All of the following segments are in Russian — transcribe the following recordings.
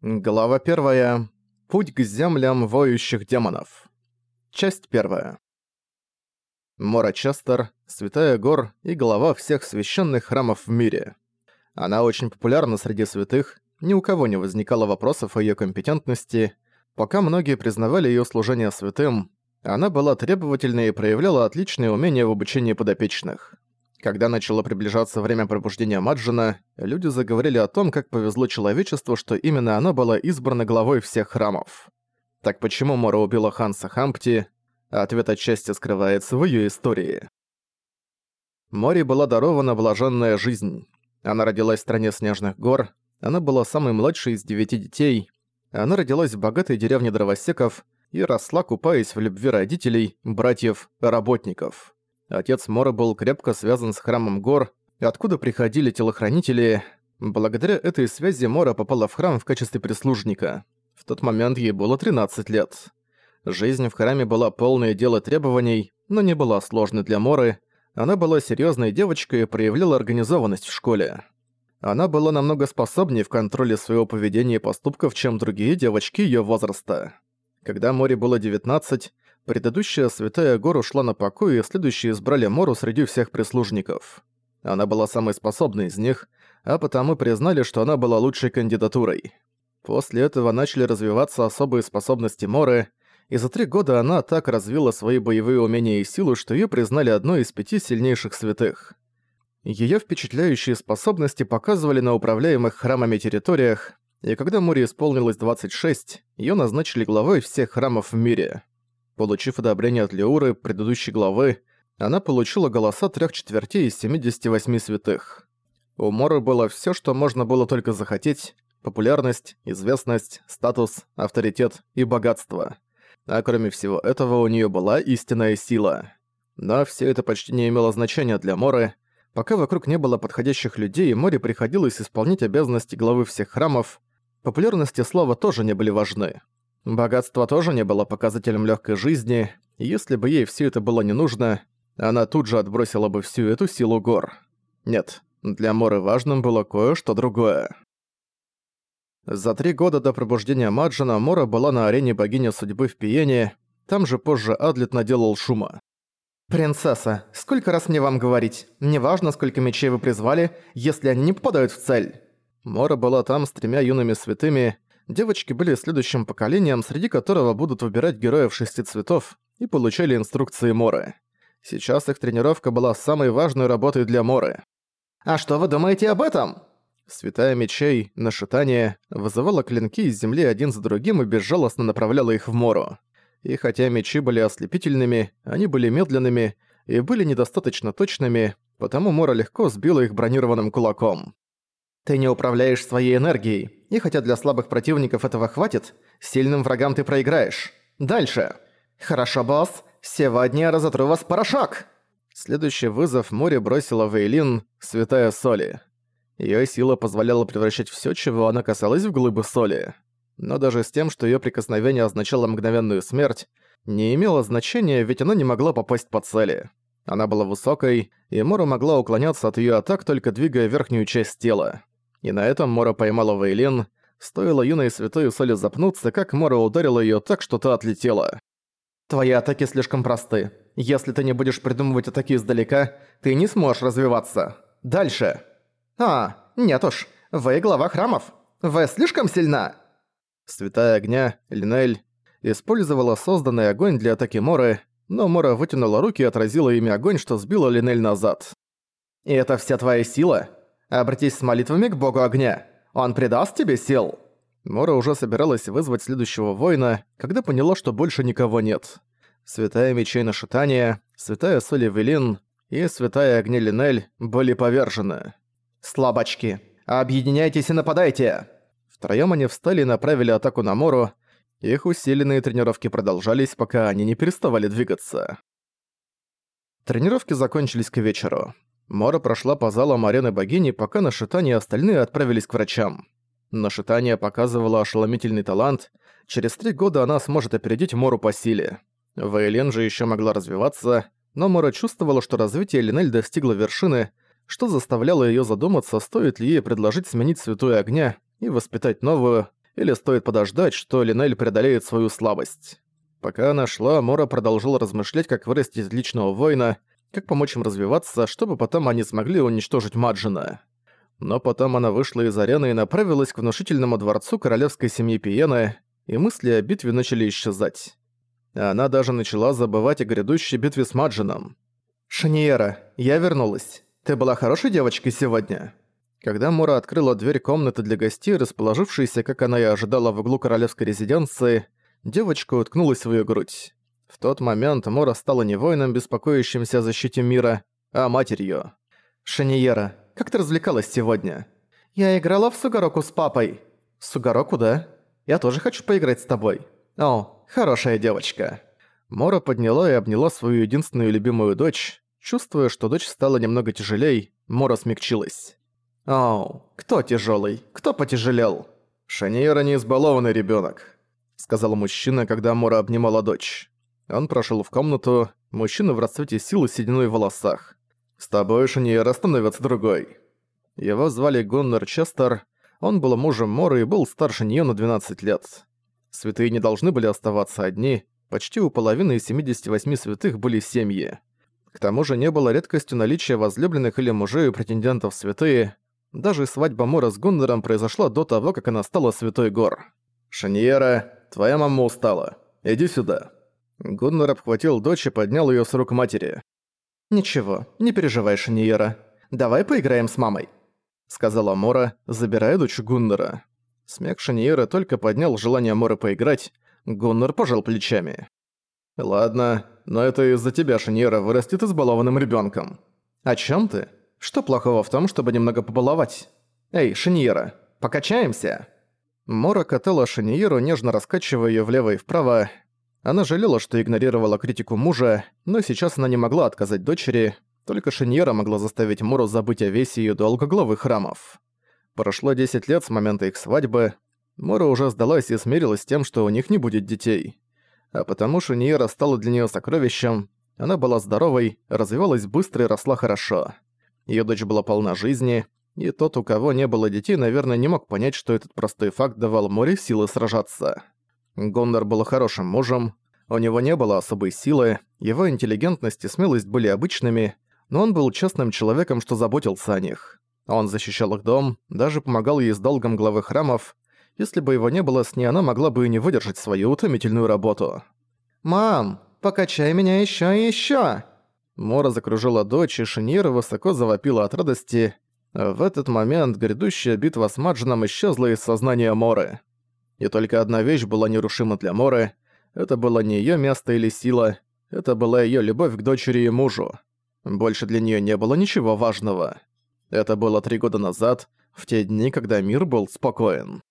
Глава 1. Путь к землям воющих демонов. Часть 1. Мора Честер, Святая Гор и глава всех священных храмов в мире. Она очень популярна среди святых, ни у кого не возникало вопросов о её компетентности, пока многие признавали её служение святым, она была требовательной и проявляла отличные умения в обучении подопечных. Когда начало приближаться время пробуждения Маджина, люди заговорили о том, как повезло человечеству, что именно оно было избрано главой всех храмов. Так почему Мора убила Ханса Хампти? Ответ отчасти скрывается в её истории. Море была дарована блаженная жизнь. Она родилась в стране снежных гор, она была самой младшей из девяти детей, она родилась в богатой деревне дровосеков и росла, купаясь в любви родителей, братьев, работников. Отец Мора был крепко связан с храмом гор, откуда приходили телохранители. Благодаря этой связи Мора попала в храм в качестве прислужника. В тот момент ей было 13 лет. Жизнь в храме была полное дело требований, но не была сложной для Моры. Она была серьезной девочкой и проявляла организованность в школе. Она была намного способнее в контроле своего поведения и поступков, чем другие девочки ее возраста. Когда Море было 19, Предыдущая Святая Гора ушла на покой, и следующие избрали Мору среди всех прислужников. Она была самой способной из них, а потому признали, что она была лучшей кандидатурой. После этого начали развиваться особые способности Моры, и за три года она так развила свои боевые умения и силу, что ее признали одной из пяти сильнейших святых. Ее впечатляющие способности показывали на управляемых храмами территориях, и когда Море исполнилось 26, ее назначили главой всех храмов в мире. Получив одобрение от Леуры, предыдущей главы, она получила голоса трех четвертей из 78 святых. У Моры было все, что можно было только захотеть – популярность, известность, статус, авторитет и богатство. А кроме всего этого у нее была истинная сила. Но все это почти не имело значения для Моры. Пока вокруг не было подходящих людей, Море приходилось исполнять обязанности главы всех храмов. Популярность и слава тоже не были важны. Богатство тоже не было показателем легкой жизни, и если бы ей все это было не нужно, она тут же отбросила бы всю эту силу гор. Нет, для Моры важным было кое-что другое. За три года до пробуждения Маджина Мора была на арене богини судьбы в Пиене, там же позже Адлет наделал шума. «Принцесса, сколько раз мне вам говорить? Неважно, сколько мечей вы призвали, если они не попадают в цель». Мора была там с тремя юными святыми, Девочки были следующим поколением, среди которого будут выбирать героев шести цветов, и получали инструкции Моры. Сейчас их тренировка была самой важной работой для Моры. «А что вы думаете об этом?» Святая мечей, нашитание, вызывала клинки из земли один за другим и безжалостно направляла их в Мору. И хотя мечи были ослепительными, они были медленными и были недостаточно точными, потому Мора легко сбила их бронированным кулаком. Ты не управляешь своей энергией, и хотя для слабых противников этого хватит, сильным врагам ты проиграешь. Дальше. Хорошо, босс. Сегодня я разотру вас порошок. Следующий вызов море бросила Вейлин, святая соли. Её сила позволяла превращать всё, чего она касалась, в глыбы соли. Но даже с тем, что её прикосновение означало мгновенную смерть, не имело значения, ведь она не могла попасть по цели. Она была высокой, и Мора могла уклоняться от её атак, только двигая верхнюю часть тела. И на этом Мора поймала Вейлин. Стоило юной святой соли запнуться, как Мора ударила её так, что та отлетела. «Твои атаки слишком просты. Если ты не будешь придумывать атаки издалека, ты не сможешь развиваться. Дальше». «А, нет уж. Вы глава храмов. Вы слишком сильна». Святая огня, Линель, использовала созданный огонь для атаки Моры, но Мора вытянула руки и отразила ими огонь, что сбила Линель назад. «И это вся твоя сила?» Обратись с молитвами к богу огня. Он придаст тебе сил». Мора уже собиралась вызвать следующего воина, когда поняла, что больше никого нет. Святая мечей Нашитания, Святая Соли Велин и Святая Огня Линель были повержены. «Слабачки, объединяйтесь и нападайте!» Втроём они встали и направили атаку на Мору. Их усиленные тренировки продолжались, пока они не переставали двигаться. Тренировки закончились к вечеру. Мора прошла по залам арены богини, пока Нашитание и остальные отправились к врачам. Нашитание показывало ошеломительный талант. Через три года она сможет опередить Мору по силе. Вейлен же еще могла развиваться, но Мора чувствовала, что развитие Линель достигло вершины, что заставляло ее задуматься, стоит ли ей предложить сменить Святую Огня и воспитать новую, или стоит подождать, что Линель преодолеет свою слабость. Пока она шла, Мора продолжила размышлять, как вырасти из личного воина, как помочь им развиваться, чтобы потом они смогли уничтожить Маджина. Но потом она вышла из арены и направилась к внушительному дворцу королевской семьи Пиены, и мысли о битве начали исчезать. Она даже начала забывать о грядущей битве с Маджином. «Шаниера, я вернулась. Ты была хорошей девочкой сегодня?» Когда Мора открыла дверь комнаты для гостей, расположившейся, как она и ожидала, в углу королевской резиденции, девочка уткнулась в её грудь. В тот момент Мора стала не воином, беспокоящимся о защите мира, а матерью. «Шаниера, как ты развлекалась сегодня?» «Я играла в Сугароку с папой». «Сугароку, да? Я тоже хочу поиграть с тобой». «О, хорошая девочка». Мора подняла и обняла свою единственную любимую дочь. Чувствуя, что дочь стала немного тяжелей, Мора смягчилась. «Оу, кто тяжелый? Кто потяжелел?» «Шаниера не избалованный ребенок, сказал мужчина, когда Мора обнимала дочь. Он прошел в комнату, мужчина в расцвете силы с сединой в волосах. «С тобой, Шаниера, становится другой». Его звали Гуннер Честер, он был мужем Моры и был старше неё на 12 лет. Святые не должны были оставаться одни, почти у половины из 78 святых были семьи. К тому же не было редкостью наличия возлюбленных или мужей у претендентов святые, даже свадьба Мора с Гуннером произошла до того, как она стала Святой Гор. «Шаньера, твоя мама устала. Иди сюда». Гуннер обхватил дочь и поднял её с рук матери. «Ничего, не переживай, Шаньера. Давай поиграем с мамой», — сказала Мора, забирая дочь Гуннера. Смех Шаньера только поднял желание Моры поиграть, Гуннер пожал плечами. «Ладно, но это из-за тебя Шаньера вырастет избалованным ребёнком». «О чём ты?» Что плохого в том, чтобы немного побаловать? Эй, Шиньера, покачаемся?» Мора катала Шиньеру, нежно раскачивая её влево и вправо. Она жалела, что игнорировала критику мужа, но сейчас она не могла отказать дочери, только Шиньера могла заставить Мору забыть о весе её долга главы храмов. Прошло 10 лет с момента их свадьбы, Мора уже сдалась и смирилась с тем, что у них не будет детей. А потому Шиньера стала для неё сокровищем, она была здоровой, развивалась быстро и росла хорошо. Её дочь была полна жизни, и тот, у кого не было детей, наверное, не мог понять, что этот простой факт давал море силы сражаться. Гондор был хорошим мужем, у него не было особой силы, его интеллигентность и смелость были обычными, но он был честным человеком, что заботился о них. Он защищал их дом, даже помогал ей с долгом главы храмов. Если бы его не было с ней, она могла бы и не выдержать свою утомительную работу. «Мам, покачай меня ещё и ещё!» Мора закружила дочь, и Шиньера высоко завопила от радости. В этот момент грядущая битва с Маджином исчезла из сознания Моры. И только одна вещь была нерушима для Моры. Это было не её место или сила, это была её любовь к дочери и мужу. Больше для неё не было ничего важного. Это было три года назад, в те дни, когда мир был спокоен.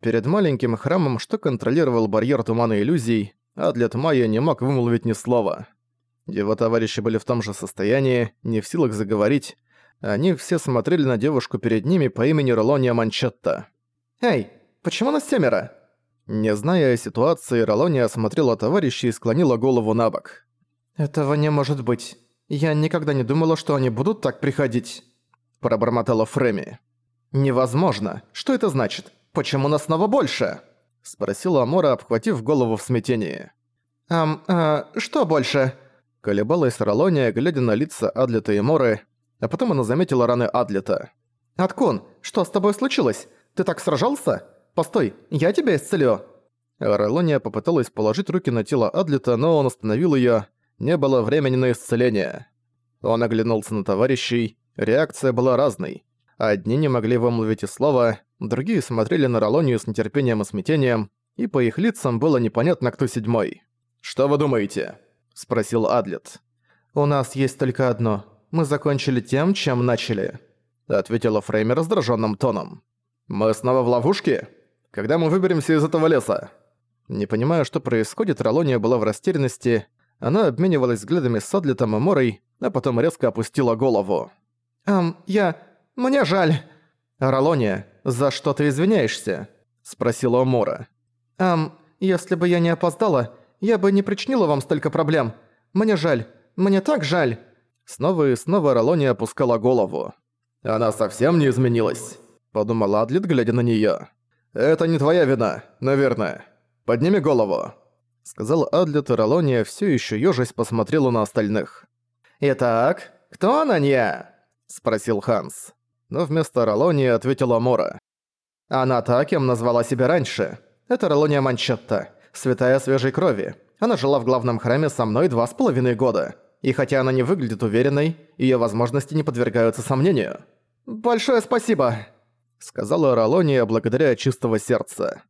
Перед маленьким храмом, что контролировал барьер тумана иллюзий, Адлет Майя не мог вымолвить ни слова. Его товарищи были в том же состоянии, не в силах заговорить. Они все смотрели на девушку перед ними по имени Ролония Манчетта. «Эй, почему нас семеро?» Не зная ситуации, Ролония осмотрела товарищей и склонила голову на бок. «Этого не может быть. Я никогда не думала, что они будут так приходить», – пробормотала Фреми. «Невозможно. Что это значит? Почему нас снова больше?» – спросила Амора, обхватив голову в смятении. «Ам, а, что больше?» Колебалась Ролония, глядя на лица Адлета и Моры, а потом она заметила раны Адлета. «Аткун, что с тобой случилось? Ты так сражался? Постой, я тебя исцелю!» Ролония попыталась положить руки на тело Адлета, но он остановил её. Не было времени на исцеление. Он оглянулся на товарищей. Реакция была разной. Одни не могли вымолвить и слова, другие смотрели на Ролонию с нетерпением и смятением, и по их лицам было непонятно, кто седьмой. «Что вы думаете?» — спросил Адлет. «У нас есть только одно. Мы закончили тем, чем начали», — ответила Фрейми раздраженным тоном. «Мы снова в ловушке? Когда мы выберемся из этого леса?» Не понимая, что происходит, Ролония была в растерянности. Она обменивалась взглядами с Адлетом и Морой, а потом резко опустила голову. «Эм, я... мне жаль». «Ролония, за что ты извиняешься?» — спросила Мора. «Эм, если бы я не опоздала, я бы не причинила вам столько проблем. Мне жаль. Мне так жаль». Снова и снова Ролония опускала голову. «Она совсем не изменилась», — подумала Адлит, глядя на неё. «Это не твоя вина, наверное. Подними голову», — сказал Адлет, и Ролония все еще ёжись посмотрела на остальных. «Итак, кто она не?» — спросил Ханс. Но вместо Ролонии ответила Мора. «Она та, кем назвала себя раньше. Это Ролония Манчетта, святая свежей крови. Она жила в главном храме со мной два с половиной года. И хотя она не выглядит уверенной, её возможности не подвергаются сомнению». «Большое спасибо», — сказала Ролония благодаря чистого сердца.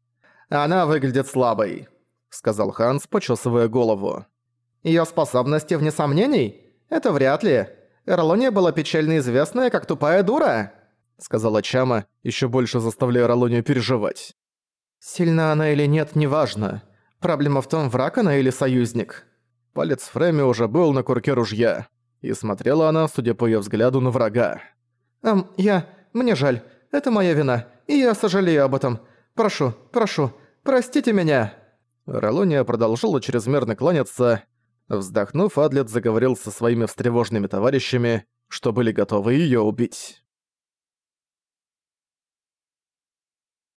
«Она выглядит слабой», — сказал Ханс, почесывая голову. «Её способности вне сомнений? Это вряд ли. Ролония была печально известная, как тупая дура», — сказала Чама, ещё больше заставляя Ролонию переживать. «Сильна она или нет, неважно. Проблема в том, враг она или союзник». Палец Фрейми уже был на курке ружья, и смотрела она, судя по её взгляду, на врага. «Эм, я... мне жаль. Это моя вина, и я сожалею об этом. Прошу, прошу, простите меня!» Ролония продолжила чрезмерно кланяться. Вздохнув, Адлет заговорил со своими встревоженными товарищами, что были готовы её убить.